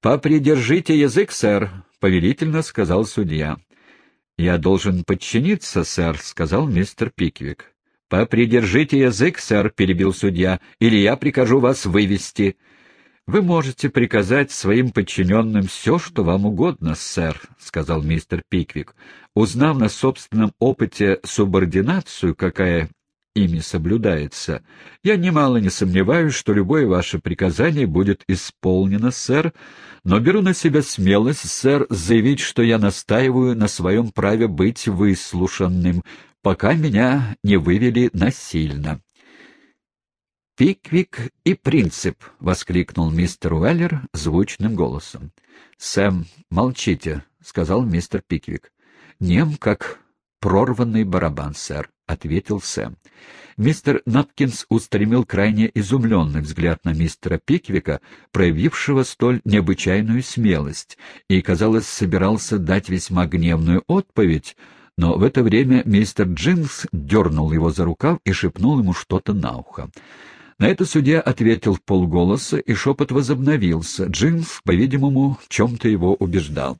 «Попридержите язык, сэр», — повелительно сказал судья. «Я должен подчиниться, сэр», — сказал мистер Пиквик. «Попридержите язык, сэр», — перебил судья, — «или я прикажу вас вывести». «Вы можете приказать своим подчиненным все, что вам угодно, сэр», — сказал мистер Пиквик. «Узнав на собственном опыте субординацию, какая ими соблюдается, я немало не сомневаюсь, что любое ваше приказание будет исполнено, сэр, но беру на себя смелость, сэр, заявить, что я настаиваю на своем праве быть выслушанным, пока меня не вывели насильно». «Пиквик и принцип!» — воскликнул мистер Уэллер звучным голосом. «Сэм, молчите», — сказал мистер Пиквик. «Нем, как прорванный барабан, сэр», — ответил Сэм. Мистер Напкинс устремил крайне изумленный взгляд на мистера Пиквика, проявившего столь необычайную смелость, и, казалось, собирался дать весьма гневную отповедь, но в это время мистер Джинкс дернул его за рукав и шепнул ему что-то на ухо. На это судья ответил в полголоса, и шепот возобновился. Джинс, по-видимому, чем-то его убеждал.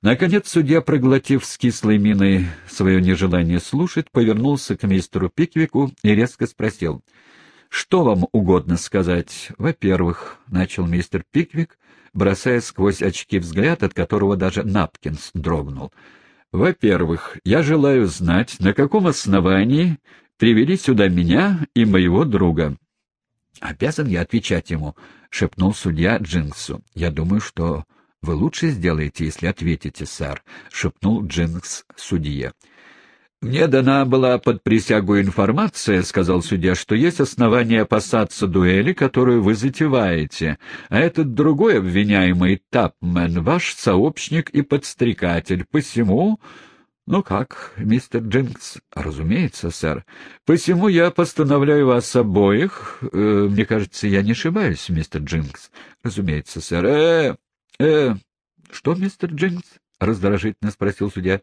Наконец судья, проглотив с кислой миной свое нежелание слушать, повернулся к мистеру Пиквику и резко спросил. «Что вам угодно сказать?» «Во-первых», — начал мистер Пиквик, бросая сквозь очки взгляд, от которого даже Напкинс дрогнул. «Во-первых, я желаю знать, на каком основании привели сюда меня и моего друга». «Обязан я отвечать ему», — шепнул судья Джинксу. «Я думаю, что вы лучше сделаете, если ответите, сэр», — шепнул Джинкс судье. «Мне дана была под присягу информация, — сказал судья, — что есть основания опасаться дуэли, которую вы затеваете, а этот другой обвиняемый Тапмен — ваш сообщник и подстрекатель. Посему «Ну как, мистер Джинкс?» «Разумеется, сэр. Посему я постановляю вас обоих. Э, мне кажется, я не ошибаюсь, мистер Джинкс». «Разумеется, сэр. Э, э, что, мистер Джинкс?» — раздражительно спросил судья.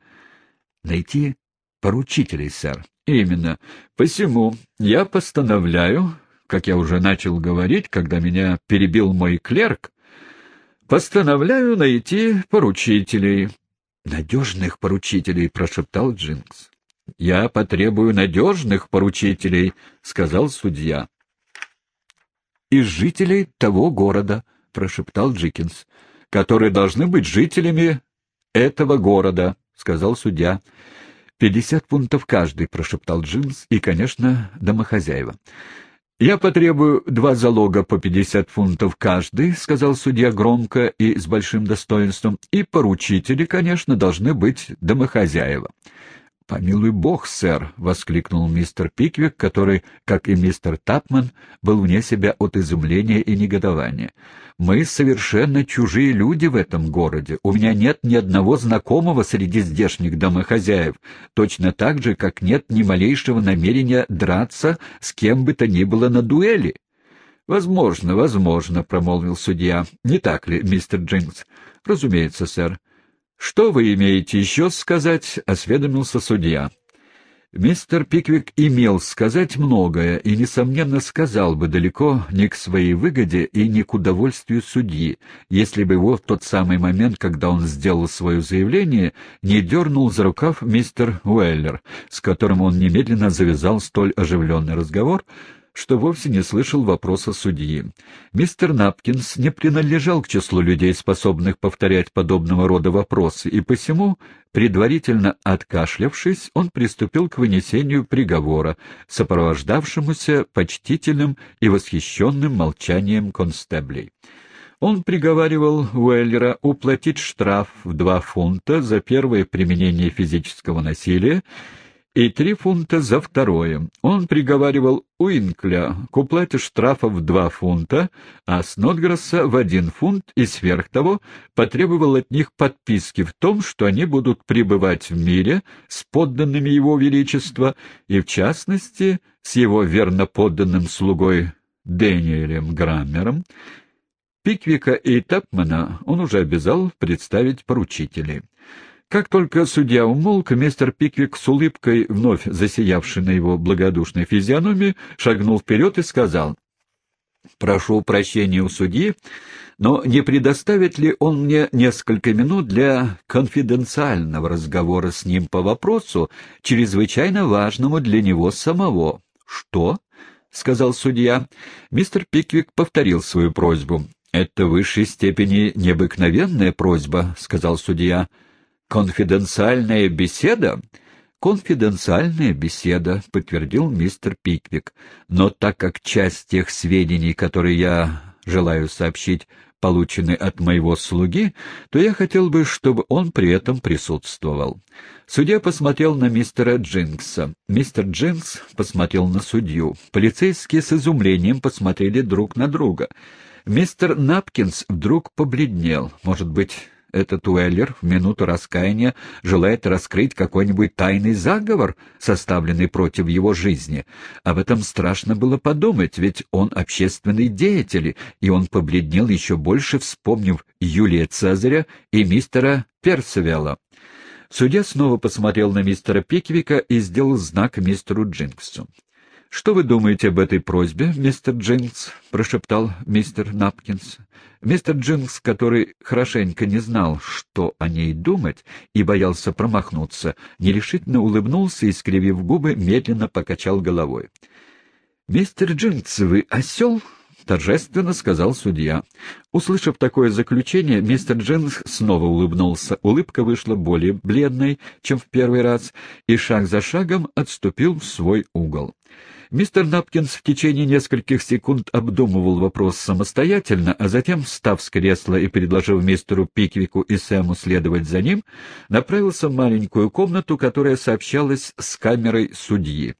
«Найти поручителей, сэр». «Именно. Посему я постановляю, как я уже начал говорить, когда меня перебил мой клерк, постановляю найти поручителей». «Надежных поручителей», — прошептал Джинкс. «Я потребую надежных поручителей», — сказал судья. «Из жителей того города», — прошептал Джикинс, — «которые должны быть жителями этого города», — сказал судья. «Пятьдесят пунктов каждый», — прошептал Джинс, — «и, конечно, домохозяева». «Я потребую два залога по пятьдесят фунтов каждый», — сказал судья громко и с большим достоинством, «и поручители, конечно, должны быть домохозяева». «Помилуй бог, сэр!» — воскликнул мистер Пиквик, который, как и мистер Тапман, был вне себя от изумления и негодования. «Мы совершенно чужие люди в этом городе. У меня нет ни одного знакомого среди здешних домохозяев, точно так же, как нет ни малейшего намерения драться с кем бы то ни было на дуэли». «Возможно, возможно», — промолвил судья. «Не так ли, мистер Джинкс?» «Разумеется, сэр. «Что вы имеете еще сказать?» — осведомился судья. Мистер Пиквик имел сказать многое и, несомненно, сказал бы далеко не к своей выгоде и не к удовольствию судьи, если бы его в тот самый момент, когда он сделал свое заявление, не дернул за рукав мистер Уэллер, с которым он немедленно завязал столь оживленный разговор, что вовсе не слышал вопроса судьи. Мистер Напкинс не принадлежал к числу людей, способных повторять подобного рода вопросы, и посему, предварительно откашлявшись, он приступил к вынесению приговора, сопровождавшемуся почтительным и восхищенным молчанием констеблей. Он приговаривал Уэллера уплатить штраф в два фунта за первое применение физического насилия и три фунта за второе. Он приговаривал Уинкля к уплате штрафа в два фунта, а Снотгресса в один фунт и сверх того потребовал от них подписки в том, что они будут пребывать в мире с подданными его величества и, в частности, с его верноподданным слугой Дэниелем Граммером, Пиквика и Тапмана он уже обязал представить поручителей. Как только судья умолк, мистер Пиквик с улыбкой, вновь засиявшей на его благодушной физиономии, шагнул вперед и сказал, Прошу прощения у судьи, но не предоставит ли он мне несколько минут для конфиденциального разговора с ним по вопросу, чрезвычайно важному для него самого? Что? — сказал судья. Мистер Пиквик повторил свою просьбу. «Это в высшей степени необыкновенная просьба», — сказал судья. «Конфиденциальная беседа?» «Конфиденциальная беседа», — подтвердил мистер Пиквик. «Но так как часть тех сведений, которые я желаю сообщить, получены от моего слуги, то я хотел бы, чтобы он при этом присутствовал». Судья посмотрел на мистера Джинкса. Мистер Джинкс посмотрел на судью. Полицейские с изумлением посмотрели друг на друга. Мистер Напкинс вдруг побледнел. Может быть, этот Уэллер в минуту раскаяния желает раскрыть какой-нибудь тайный заговор, составленный против его жизни. Об этом страшно было подумать, ведь он общественный деятель, и он побледнел еще больше, вспомнив Юлия Цезаря и мистера Персивела. Судья снова посмотрел на мистера Пиквика и сделал знак мистеру Джинксу. «Что вы думаете об этой просьбе, мистер Джинкс?» — прошептал мистер Напкинс. Мистер Джинкс, который хорошенько не знал, что о ней думать, и боялся промахнуться, нерешительно улыбнулся и, скривив губы, медленно покачал головой. «Мистер Джинкс, вы осел?» — торжественно сказал судья. Услышав такое заключение, мистер Джинкс снова улыбнулся. Улыбка вышла более бледной, чем в первый раз, и шаг за шагом отступил в свой угол. Мистер Напкинс в течение нескольких секунд обдумывал вопрос самостоятельно, а затем, встав с кресла и предложив мистеру Пиквику и Сэму следовать за ним, направился в маленькую комнату, которая сообщалась с камерой судьи.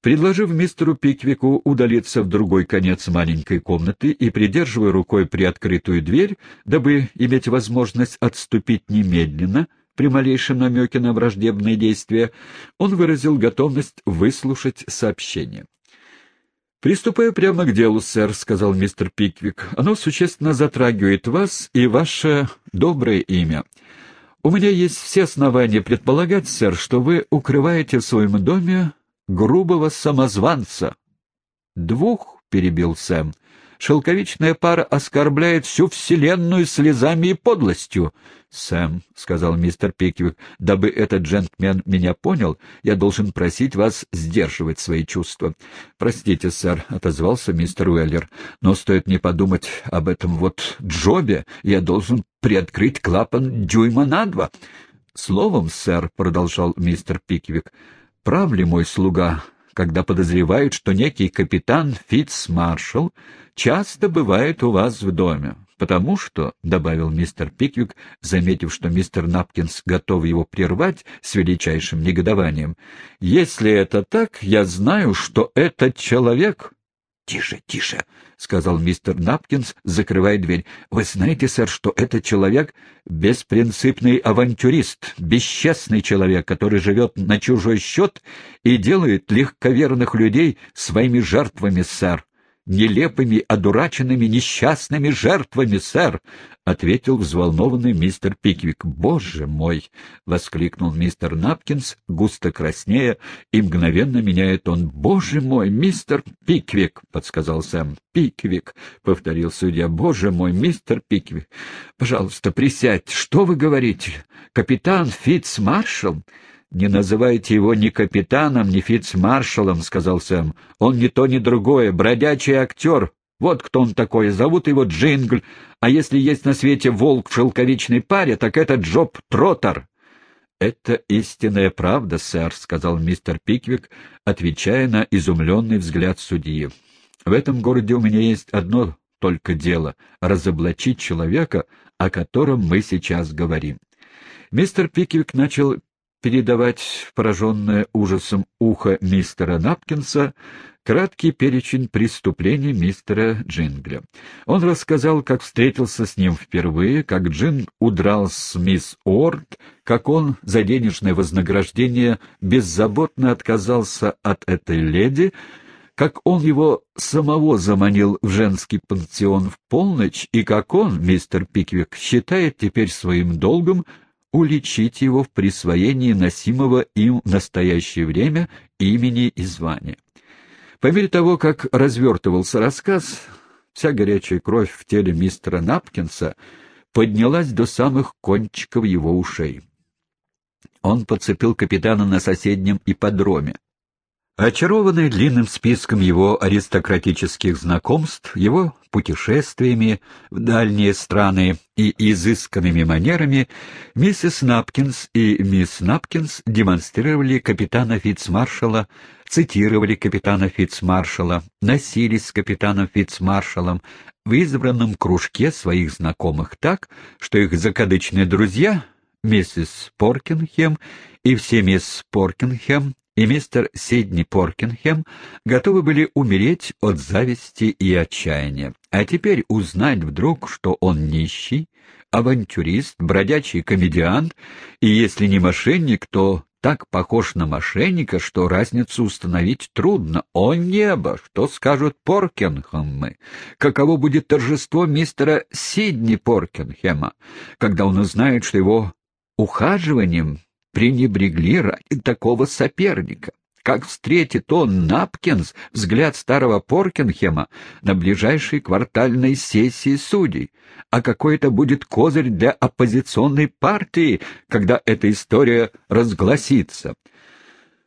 Предложив мистеру Пиквику удалиться в другой конец маленькой комнаты и придерживая рукой приоткрытую дверь, дабы иметь возможность отступить немедленно, при малейшем намеке на враждебные действия, он выразил готовность выслушать сообщение. «Приступаю прямо к делу, сэр», — сказал мистер Пиквик. «Оно существенно затрагивает вас и ваше доброе имя. У меня есть все основания предполагать, сэр, что вы укрываете в своем доме грубого самозванца». «Двух», — перебил Сэм, Шелковичная пара оскорбляет всю вселенную слезами и подлостью. — Сэм, — сказал мистер Пиквик, — дабы этот джентльмен меня понял, я должен просить вас сдерживать свои чувства. — Простите, сэр, — отозвался мистер Уэллер, — но стоит мне подумать об этом вот Джобе, я должен приоткрыть клапан дюйма на два. — Словом, сэр, — продолжал мистер Пиквик, — прав ли мой слуга, когда подозревают, что некий капитан Фитц-маршал часто бывает у вас в доме. Потому что, — добавил мистер Пиквик, заметив, что мистер Напкинс готов его прервать с величайшим негодованием, — если это так, я знаю, что этот человек... — Тише, тише, — сказал мистер Напкинс, закрывая дверь. — Вы знаете, сэр, что этот человек — беспринципный авантюрист, бесчестный человек, который живет на чужой счет и делает легковерных людей своими жертвами, сэр нелепыми, одураченными, несчастными жертвами, сэр, — ответил взволнованный мистер Пиквик. — Боже мой! — воскликнул мистер Напкинс, густо краснея, и мгновенно меняет он. — Боже мой, мистер Пиквик! — подсказал Сэм. — Пиквик! — повторил судья. — Боже мой, мистер Пиквик! Пожалуйста, присядьте. Что вы говорите? Капитан Фитц-маршал? «Не называйте его ни капитаном, ни фицмаршалом», — сказал Сэм. «Он ни то, ни другое, бродячий актер. Вот кто он такой, зовут его Джингль. А если есть на свете волк в шелковичной паре, так это Джоб Троттер». «Это истинная правда, сэр», — сказал мистер Пиквик, отвечая на изумленный взгляд судьи. «В этом городе у меня есть одно только дело — разоблачить человека, о котором мы сейчас говорим». Мистер Пиквик начал передавать пораженное ужасом ухо мистера Напкинса краткий перечень преступлений мистера Джингля. Он рассказал, как встретился с ним впервые, как Джин удрал с мисс Орд, как он за денежное вознаграждение беззаботно отказался от этой леди, как он его самого заманил в женский пансион в полночь, и как он, мистер Пиквик, считает теперь своим долгом уличить его в присвоении носимого им в настоящее время имени и звания. По мере того, как развертывался рассказ, Вся горячая кровь в теле мистера Напкинса поднялась до самых кончиков его ушей. Он подцепил капитана на соседнем ипподроме. Очарованный длинным списком его аристократических знакомств, его путешествиями в дальние страны и изысканными манерами, миссис Напкинс и мисс Напкинс демонстрировали капитана фицмаршала, цитировали капитана фицмаршала, носились с капитаном фицмаршалом в избранном кружке своих знакомых так, что их закадычные друзья, миссис Поркинхем и все мисс Поркинхем, и мистер Сидни Поркинхем готовы были умереть от зависти и отчаяния. А теперь узнать вдруг, что он нищий, авантюрист, бродячий комедиант, и если не мошенник, то так похож на мошенника, что разницу установить трудно. О небо! Что скажут Поркинхемы? Каково будет торжество мистера Сидни Поркинхема, когда он узнает, что его ухаживанием пренебрегли ради такого соперника. Как встретит он, Напкинс, взгляд старого Поркинхема на ближайшей квартальной сессии судей? А какой это будет козырь для оппозиционной партии, когда эта история разгласится?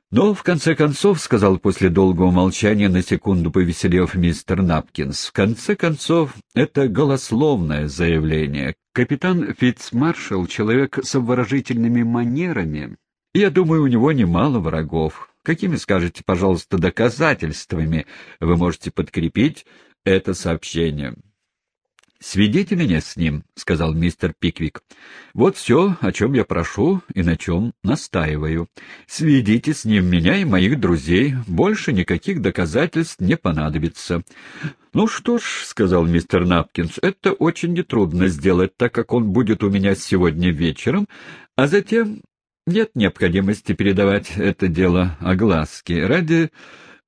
Но, в конце концов, — сказал после долгого молчания, на секунду повеселев мистер Напкинс, — в конце концов, это голословное заявление. Капитан Фитцмаршал — человек с обворожительными манерами. Я думаю, у него немало врагов. Какими, скажете, пожалуйста, доказательствами вы можете подкрепить это сообщение? «Сведите меня с ним», — сказал мистер Пиквик. «Вот все, о чем я прошу и на чем настаиваю. Сведите с ним меня и моих друзей. Больше никаких доказательств не понадобится». «Ну что ж», — сказал мистер Напкинс, — «это очень нетрудно сделать, так как он будет у меня сегодня вечером, а затем нет необходимости передавать это дело огласке. Ради...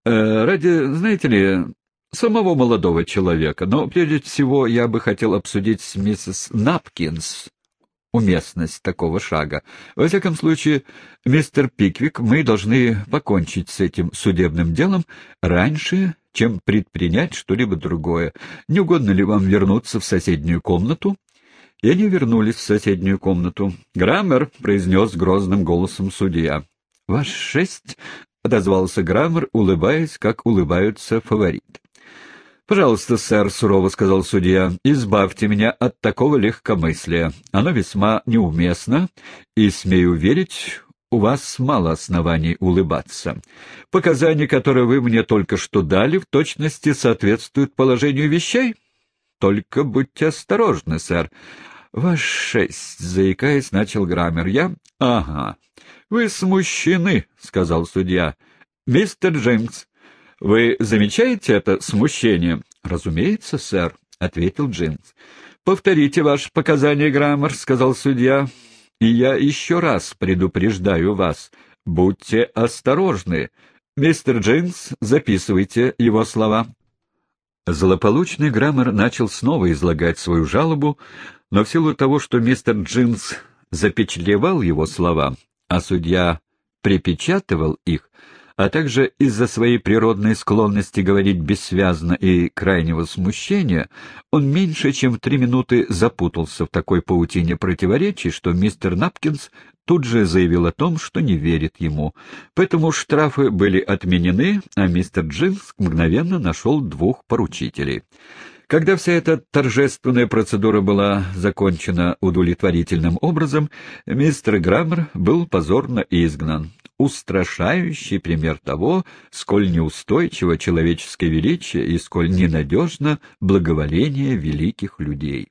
Э, ради, знаете ли, самого молодого человека, но прежде всего я бы хотел обсудить с миссис Напкинс уместность такого шага. Во всяком случае, мистер Пиквик, мы должны покончить с этим судебным делом раньше, чем предпринять что-либо другое. Не угодно ли вам вернуться в соседнюю комнату? И они вернулись в соседнюю комнату. «Граммер», — произнес грозным голосом судья. «Ваш шесть», — отозвался Граммер, улыбаясь, как улыбаются фавориты. «Пожалуйста, сэр», — сурово сказал судья, — «избавьте меня от такого легкомыслия. Оно весьма неуместно, и, смею верить, у вас мало оснований улыбаться. Показания, которые вы мне только что дали, в точности соответствуют положению вещей? Только будьте осторожны, сэр. Ваш шесть, заикаясь, начал Граммер. Я? Ага. Вы смущены, — сказал судья. Мистер Джеймс, вы замечаете это смущение? — Разумеется, сэр, — ответил Джинс. — Повторите ваше показание, Граммер, — сказал судья. — И я еще раз предупреждаю вас. Будьте осторожны. Мистер Джинс, записывайте его слова. Злополучный Граммер начал снова излагать свою жалобу, но в силу того, что мистер Джинс запечатлевал его слова, а судья припечатывал их, а также из-за своей природной склонности говорить бессвязно и крайнего смущения, он меньше чем в три минуты запутался в такой паутине противоречий, что мистер Напкинс тут же заявил о том, что не верит ему. Поэтому штрафы были отменены, а мистер Джинс мгновенно нашел двух поручителей. Когда вся эта торжественная процедура была закончена удовлетворительным образом, мистер Граммер был позорно изгнан. Устрашающий пример того, сколь неустойчиво человеческое величие и сколь ненадежно благоволение великих людей.